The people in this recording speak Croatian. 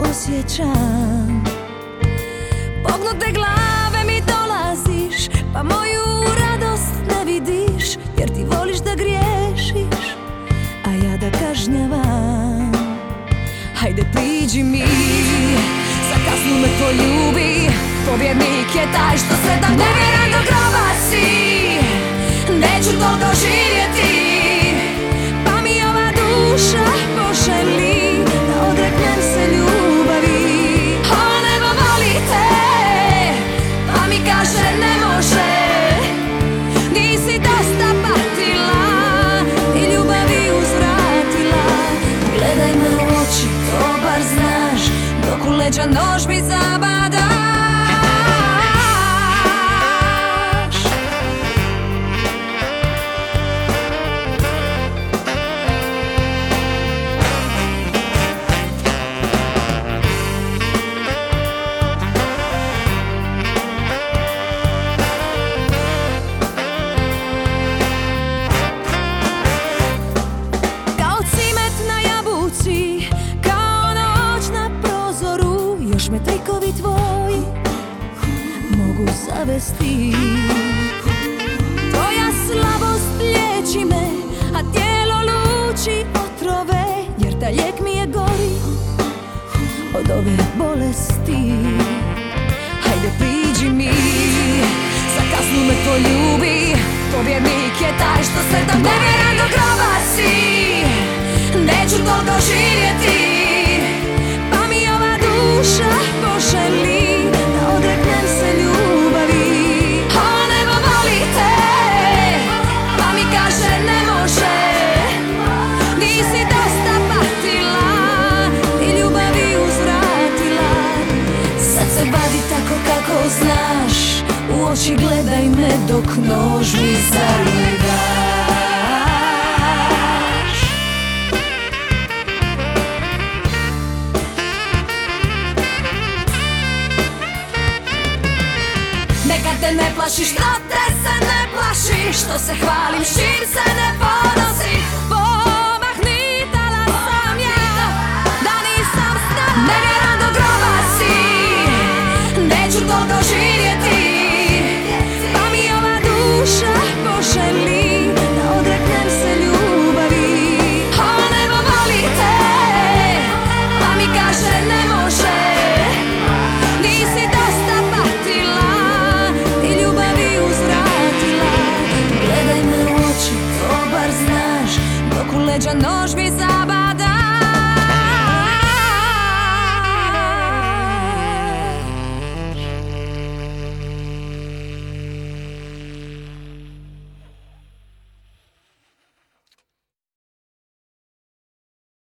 osjećam. Pognute glave mi dolaziš Pa moju radost ne vidiš Jer ti voliš da griješiš A ja da kažnjavam. Hajde priđi mi Za kaznu me poljubi Pobjednik je taj što se da nevjeran do groba si. Neću toliko živjeti leđa nož mi zabadaš Me trikovi tvoji Mogu zavesti. Tvoja slabost liječi me A tijelo luči otrove Jer taj lijek mi je gori Od ove bolesti. Hajde priđi mi Za kaznu me poljubi. Pobjednik je taj što se da nevjeran do groba si Neću toliko živjeti oči gledaj me dok nož mi zalivaš Neka te ne plaši što te se ne plaši Što se hvalim čim se ne ponosim